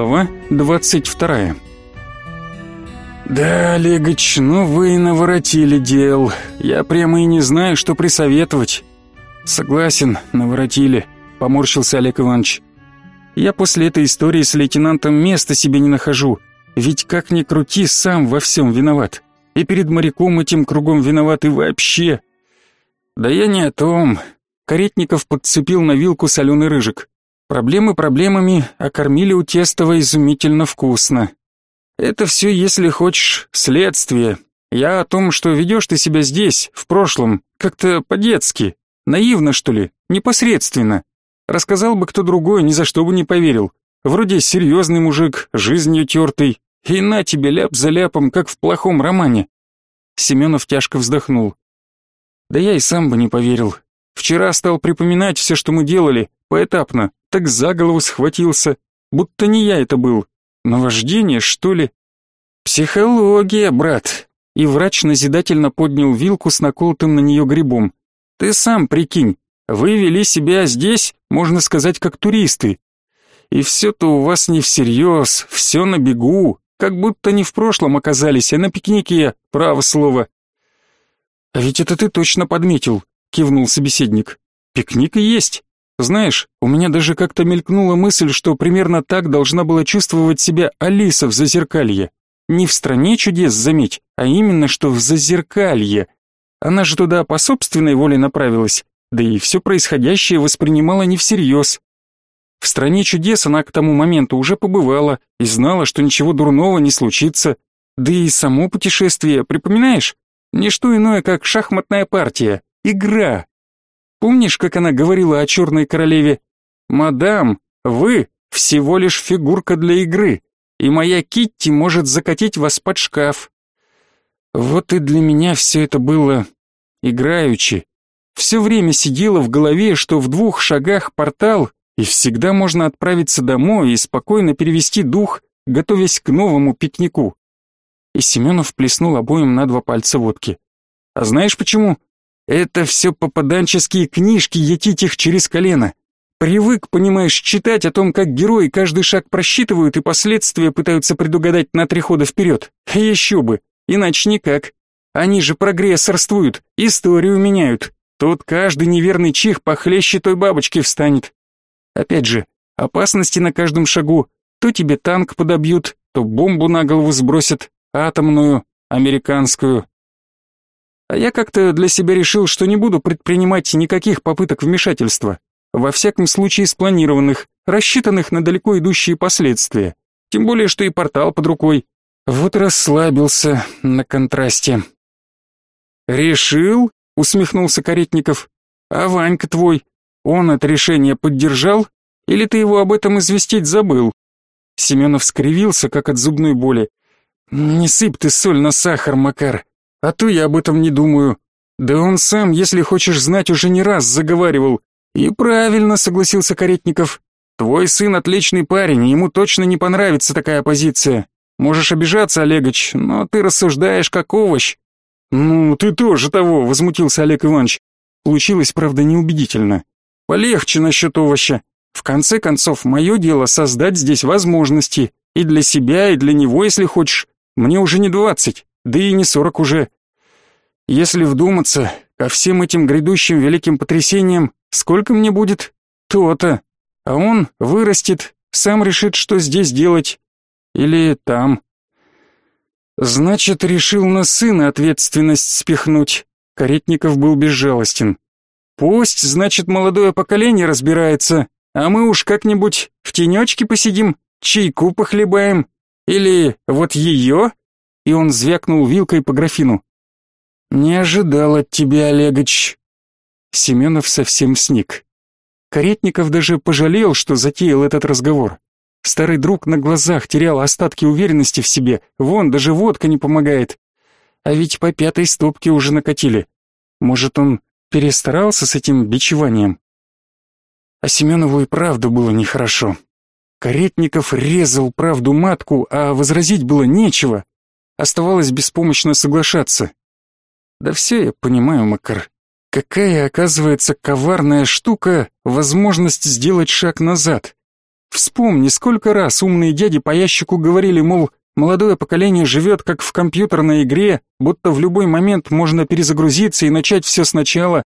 Глава 22 «Да, Олегович, ну вы и наворотили дел. Я прямо и не знаю, что присоветовать». «Согласен, наворотили», — поморщился Олег Иванович. «Я после этой истории с лейтенантом места себе не нахожу, ведь как ни крути, сам во всем виноват. И перед моряком этим кругом виноват и вообще». «Да я не о том». Каретников подцепил на вилку соленый рыжик. Проблемы проблемами, а кормили у Тестова изумительно вкусно. Это все, если хочешь, следствие. Я о том, что ведешь ты себя здесь, в прошлом, как-то по-детски. Наивно, что ли, непосредственно. Рассказал бы кто другой, ни за что бы не поверил. Вроде серьезный мужик, жизнью тертый. И на тебе ляп за ляпом, как в плохом романе. Семенов тяжко вздохнул. Да я и сам бы не поверил. Вчера стал припоминать все, что мы делали, поэтапно, так за голову схватился, будто не я это был. Наваждение, что ли? Психология, брат. И врач назидательно поднял вилку с наколотым на нее грибом. Ты сам прикинь, вы вели себя здесь, можно сказать, как туристы. И все-то у вас не всерьез, все на бегу, как будто не в прошлом оказались, а на пикнике, право слово. А ведь это ты точно подметил, кивнул собеседник. Пикник и есть. Знаешь, у меня даже как-то мелькнула мысль, что примерно так должна была чувствовать себя Алиса в Зазеркалье. Не в стране чудес, заметь, а именно что в Зазеркалье. Она же туда по собственной воле направилась, да и все происходящее воспринимала не всерьез. В стране чудес она к тому моменту уже побывала и знала, что ничего дурного не случится. Да и само путешествие, припоминаешь? Не что иное, как шахматная партия, игра, Помнишь, как она говорила о черной королеве? «Мадам, вы всего лишь фигурка для игры, и моя Китти может закатить вас под шкаф». Вот и для меня все это было играючи. Все время сидело в голове, что в двух шагах портал, и всегда можно отправиться домой и спокойно перевести дух, готовясь к новому пикнику. И Семенов плеснул обоим на два пальца водки. А знаешь почему? Это все попаданческие книжки, етить их через колено. Привык, понимаешь, читать о том, как герои каждый шаг просчитывают и последствия пытаются предугадать на три хода вперед. Еще бы, иначе никак. Они же прогрессорствуют, историю меняют. Тут каждый неверный чих похлеще той бабочки встанет. Опять же, опасности на каждом шагу. То тебе танк подобьют, то бомбу на голову сбросят, атомную, американскую, а я как-то для себя решил, что не буду предпринимать никаких попыток вмешательства. Во всяком случае спланированных, рассчитанных на далеко идущие последствия. Тем более, что и портал под рукой. Вот расслабился на контрасте. «Решил?» — усмехнулся Каретников. «А Ванька твой, он это решение поддержал? Или ты его об этом известить забыл?» Семенов скривился, как от зубной боли. «Не сыпь ты соль на сахар, Макар. А то я об этом не думаю. Да он сам, если хочешь знать, уже не раз заговаривал. И правильно, согласился Каретников. Твой сын отличный парень, ему точно не понравится такая позиция. Можешь обижаться, Олегович, но ты рассуждаешь как овощ. Ну, ты тоже того, возмутился Олег Иванович. Получилось, правда, неубедительно. Полегче насчет овоща. В конце концов, мое дело создать здесь возможности. И для себя, и для него, если хочешь. Мне уже не двадцать да и не сорок уже. Если вдуматься, ко всем этим грядущим великим потрясениям, сколько мне будет? То-то. А он вырастет, сам решит, что здесь делать. Или там. Значит, решил на сына ответственность спихнуть. Каретников был безжалостен. Пусть, значит, молодое поколение разбирается, а мы уж как-нибудь в тенечке посидим, чайку похлебаем. Или вот ее и он звякнул вилкой по графину. «Не ожидал от тебя, Олегович». Семенов совсем сник. Каретников даже пожалел, что затеял этот разговор. Старый друг на глазах терял остатки уверенности в себе, вон, даже водка не помогает. А ведь по пятой стопке уже накатили. Может, он перестарался с этим бичеванием? А Семенову и правда было нехорошо. Каретников резал правду матку, а возразить было нечего. Оставалось беспомощно соглашаться. Да все я понимаю, Макар. Какая, оказывается, коварная штука возможность сделать шаг назад. Вспомни, сколько раз умные дяди по ящику говорили, мол, молодое поколение живет как в компьютерной игре, будто в любой момент можно перезагрузиться и начать все сначала.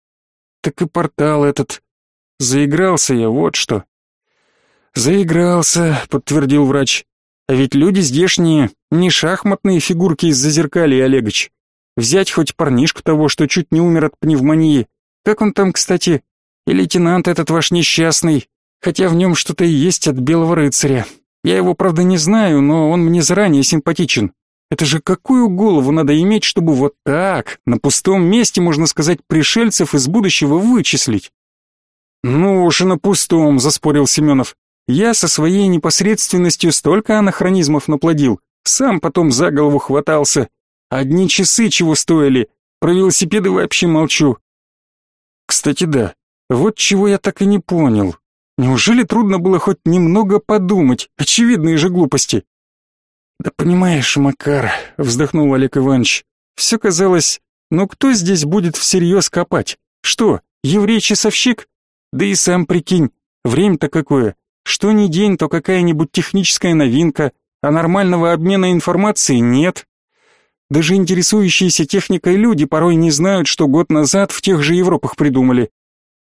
Так и портал этот. Заигрался я, вот что. Заигрался, подтвердил врач. А ведь люди здешние не шахматные фигурки из зазеркалья, Олегович. Взять хоть парнишку того, что чуть не умер от пневмонии. Как он там, кстати? И лейтенант этот ваш несчастный, хотя в нем что-то и есть от белого рыцаря. Я его, правда, не знаю, но он мне заранее симпатичен. Это же какую голову надо иметь, чтобы вот так, на пустом месте, можно сказать, пришельцев из будущего вычислить? Ну уж и на пустом, заспорил Семенов. Я со своей непосредственностью столько анахронизмов наплодил, сам потом за голову хватался. Одни часы чего стоили, про велосипеды вообще молчу. Кстати, да, вот чего я так и не понял. Неужели трудно было хоть немного подумать? Очевидные же глупости. Да понимаешь, Макар, вздохнул Олег Иванович. Все казалось, ну кто здесь будет всерьез копать? Что, еврей-часовщик? Да и сам прикинь, время-то какое. Что ни день, то какая-нибудь техническая новинка, а нормального обмена информацией нет. Даже интересующиеся техникой люди порой не знают, что год назад в тех же Европах придумали.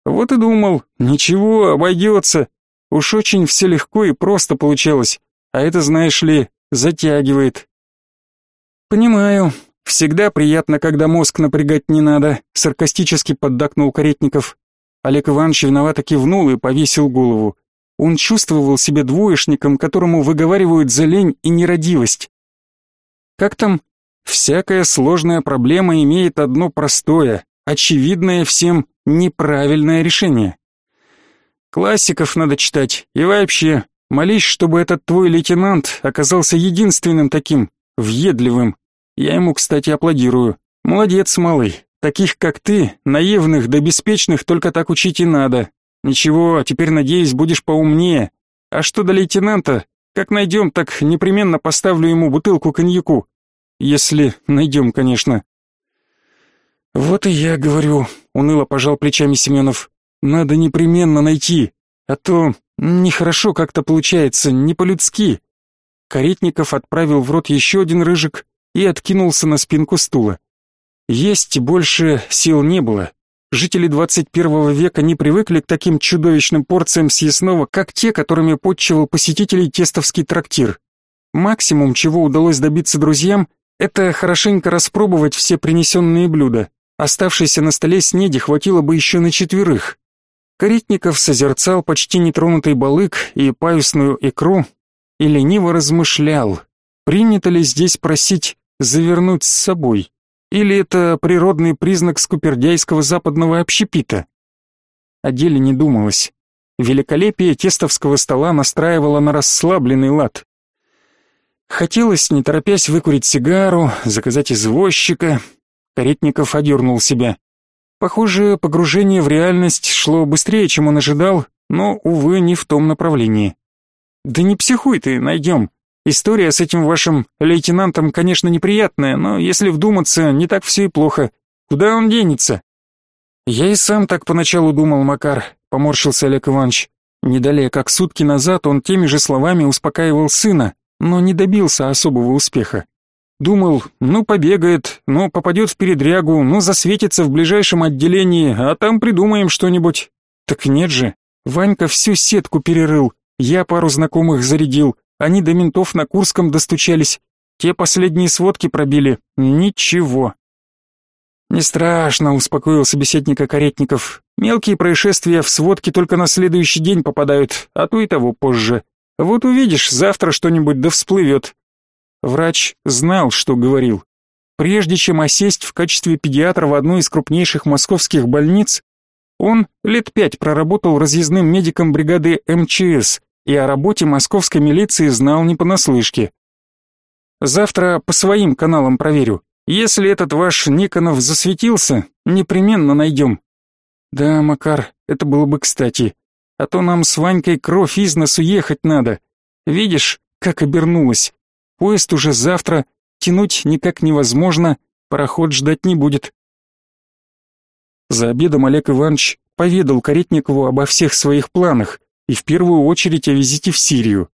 Вот и думал, ничего, обойдется. Уж очень все легко и просто получалось, а это, знаешь ли, затягивает. Понимаю, всегда приятно, когда мозг напрягать не надо, саркастически поддакнул Каретников. Олег Иванович виновато кивнул и повесил голову. Он чувствовал себя двоечником, которому выговаривают за лень и нерадивость. Как там? Всякая сложная проблема имеет одно простое, очевидное всем неправильное решение. Классиков надо читать, и вообще, молись, чтобы этот твой лейтенант оказался единственным таким, въедливым. Я ему, кстати, аплодирую. Молодец, малый. Таких, как ты, наивных да беспечных, только так учить и надо. Ничего, теперь, надеюсь, будешь поумнее. А что до лейтенанта, как найдем, так непременно поставлю ему бутылку коньяку. Если найдем, конечно. Вот и я говорю, уныло пожал плечами Семенов. Надо непременно найти, а то нехорошо как-то получается, не по-людски. Каретников отправил в рот еще один рыжик и откинулся на спинку стула. Есть больше сил не было. Жители 21 века не привыкли к таким чудовищным порциям съестного, как те, которыми подчивал посетителей тестовский трактир. Максимум, чего удалось добиться друзьям, это хорошенько распробовать все принесенные блюда. Оставшейся на столе снеди хватило бы еще на четверых. Каретников созерцал почти нетронутый балык и паюсную икру и лениво размышлял, принято ли здесь просить завернуть с собой. Или это природный признак скупердяйского западного общепита? О деле не думалось. Великолепие тестовского стола настраивало на расслабленный лад. Хотелось, не торопясь, выкурить сигару, заказать извозчика. Каретников одернул себя. Похоже, погружение в реальность шло быстрее, чем он ожидал, но, увы, не в том направлении. «Да не психуй ты, найдем. История с этим вашим лейтенантом, конечно, неприятная, но если вдуматься, не так все и плохо. Куда он денется? Я и сам так поначалу думал, Макар, поморщился Олег Иванович. Не далее, как сутки назад, он теми же словами успокаивал сына, но не добился особого успеха. Думал, ну побегает, ну попадет в передрягу, ну засветится в ближайшем отделении, а там придумаем что-нибудь. Так нет же, Ванька всю сетку перерыл, я пару знакомых зарядил, они до ментов на Курском достучались. Те последние сводки пробили. Ничего. Не страшно, успокоил собеседника Каретников. Мелкие происшествия в сводки только на следующий день попадают, а то и того позже. Вот увидишь, завтра что-нибудь да всплывет. Врач знал, что говорил. Прежде чем осесть в качестве педиатра в одной из крупнейших московских больниц, он лет пять проработал разъездным медиком бригады МЧС, и о работе московской милиции знал не понаслышке. Завтра по своим каналам проверю. Если этот ваш Никонов засветился, непременно найдем. Да, Макар, это было бы кстати. А то нам с Ванькой кровь из носу ехать надо. Видишь, как обернулось. Поезд уже завтра, тянуть никак невозможно, пароход ждать не будет. За обедом Олег Иванович поведал Каретникову обо всех своих планах, и в первую очередь о визите в Сирию.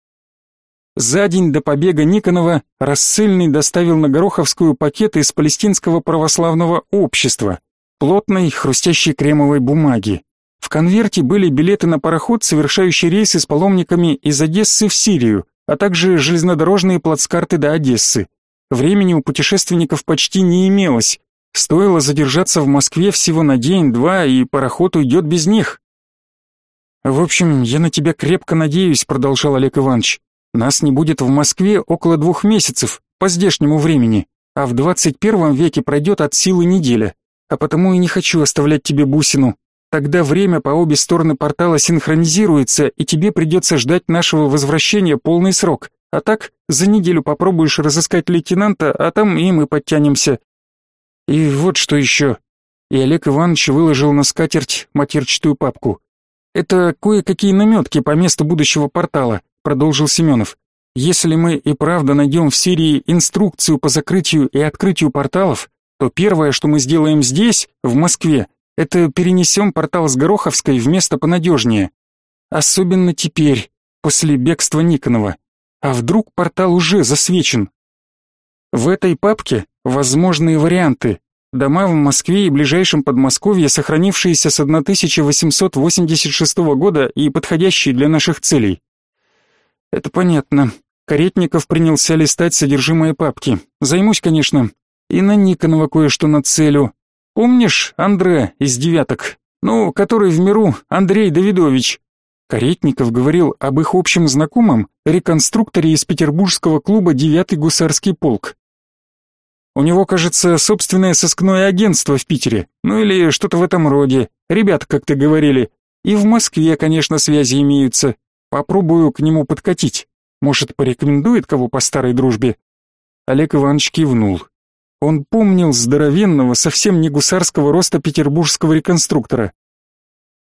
За день до побега Никонова рассыльный доставил на Гороховскую пакеты из палестинского православного общества, плотной, хрустящей кремовой бумаги. В конверте были билеты на пароход, совершающий рейсы с паломниками из Одессы в Сирию, а также железнодорожные плацкарты до Одессы. Времени у путешественников почти не имелось. Стоило задержаться в Москве всего на день-два, и пароход уйдет без них. «В общем, я на тебя крепко надеюсь», — продолжал Олег Иванович. Нас не будет в Москве около двух месяцев, по здешнему времени, а в двадцать первом веке пройдет от силы неделя. А потому и не хочу оставлять тебе бусину. Тогда время по обе стороны портала синхронизируется, и тебе придется ждать нашего возвращения полный срок. А так, за неделю попробуешь разыскать лейтенанта, а там и мы подтянемся. И вот что еще. И Олег Иванович выложил на скатерть матерчатую папку. Это кое-какие наметки по месту будущего портала продолжил Семенов. Если мы и правда найдем в Сирии инструкцию по закрытию и открытию порталов, то первое, что мы сделаем здесь, в Москве, это перенесем портал с Гороховской в место понадежнее. Особенно теперь, после бегства Никонова. А вдруг портал уже засвечен? В этой папке возможные варианты. Дома в Москве и ближайшем Подмосковье, сохранившиеся с 1886 года и подходящие для наших целей. Это понятно. Каретников принялся листать содержимое папки. Займусь, конечно. И на Никонова кое-что нацелю. Помнишь Андре из девяток? Ну, который в миру Андрей Давидович. Каретников говорил об их общем знакомом, реконструкторе из петербургского клуба «Девятый гусарский полк». У него, кажется, собственное сыскное агентство в Питере, ну или что-то в этом роде. Ребята, как ты говорили. И в Москве, конечно, связи имеются. Попробую к нему подкатить. Может, порекомендует кого по старой дружбе?» Олег Иванович кивнул. Он помнил здоровенного, совсем не гусарского роста петербургского реконструктора.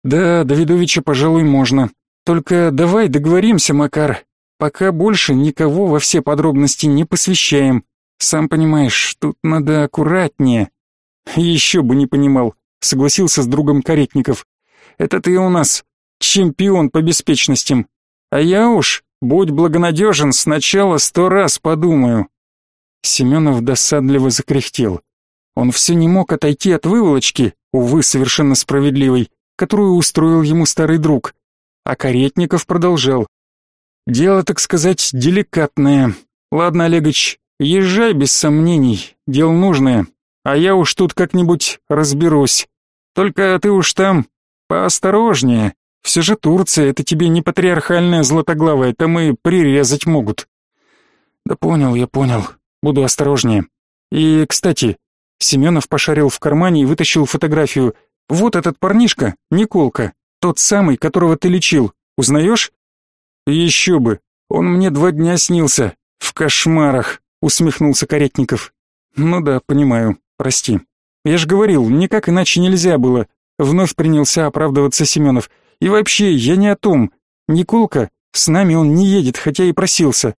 «Да, Давидовича, пожалуй, можно. Только давай договоримся, Макар. Пока больше никого во все подробности не посвящаем. Сам понимаешь, тут надо аккуратнее». «Еще бы не понимал», — согласился с другом Каретников. «Это ты у нас чемпион по беспечностям. А я уж, будь благонадежен, сначала сто раз подумаю. Семенов досадливо закряхтел. Он все не мог отойти от выволочки, увы, совершенно справедливой, которую устроил ему старый друг. А Каретников продолжал. Дело, так сказать, деликатное. Ладно, Олегович, езжай без сомнений, дело нужное, а я уж тут как-нибудь разберусь. Только ты уж там поосторожнее. Все же Турция, это тебе не патриархальная златоглавая, там и прирезать могут. Да понял, я понял. Буду осторожнее. И, кстати, Семенов пошарил в кармане и вытащил фотографию. Вот этот парнишка, Николка, тот самый, которого ты лечил. Узнаешь? Еще бы. Он мне два дня снился. В кошмарах, усмехнулся Каретников. Ну да, понимаю. Прости. Я же говорил, никак иначе нельзя было. Вновь принялся оправдываться Семенов. И вообще, я не о том. Николка, с нами он не едет, хотя и просился.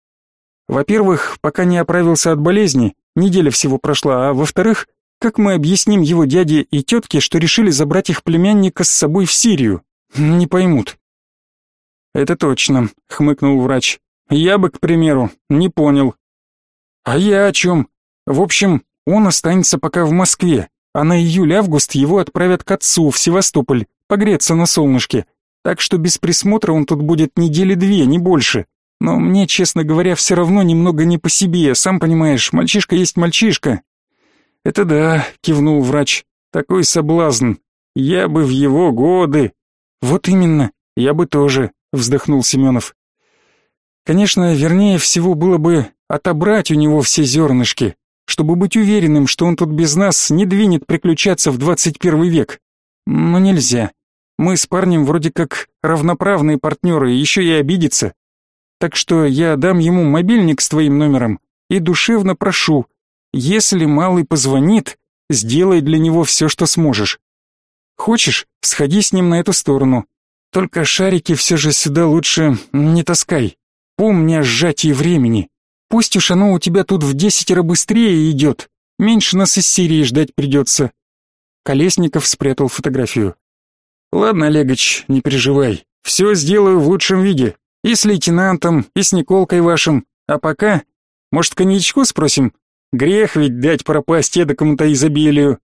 Во-первых, пока не оправился от болезни, неделя всего прошла, а во-вторых, как мы объясним его дяде и тетке, что решили забрать их племянника с собой в Сирию? Не поймут. Это точно, хмыкнул врач. Я бы, к примеру, не понял. А я о чем? В общем, он останется пока в Москве, а на июль-август его отправят к отцу в Севастополь, погреться на солнышке. Так что без присмотра он тут будет недели две, не больше. Но мне, честно говоря, все равно немного не по себе, сам понимаешь, мальчишка есть мальчишка. Это да, кивнул врач. Такой соблазн. Я бы в его годы. Вот именно, я бы тоже, вздохнул Семенов. Конечно, вернее всего было бы отобрать у него все зернышки, чтобы быть уверенным, что он тут без нас не двинет приключаться в двадцать первый век. Но нельзя. Мы с парнем вроде как равноправные партнеры, еще и обидится. Так что я дам ему мобильник с твоим номером и душевно прошу, если малый позвонит, сделай для него все, что сможешь. Хочешь, сходи с ним на эту сторону. Только шарики все же сюда лучше не таскай. Помни о сжатии времени. Пусть уж оно у тебя тут в десятеро быстрее идет. Меньше нас из Сирии ждать придется. Колесников спрятал фотографию. Ладно, Олегович, не переживай. Все сделаю в лучшем виде. И с лейтенантом, и с Николкой вашим. А пока, может, коньячку спросим? Грех ведь дать пропасть эдакому-то изобилию.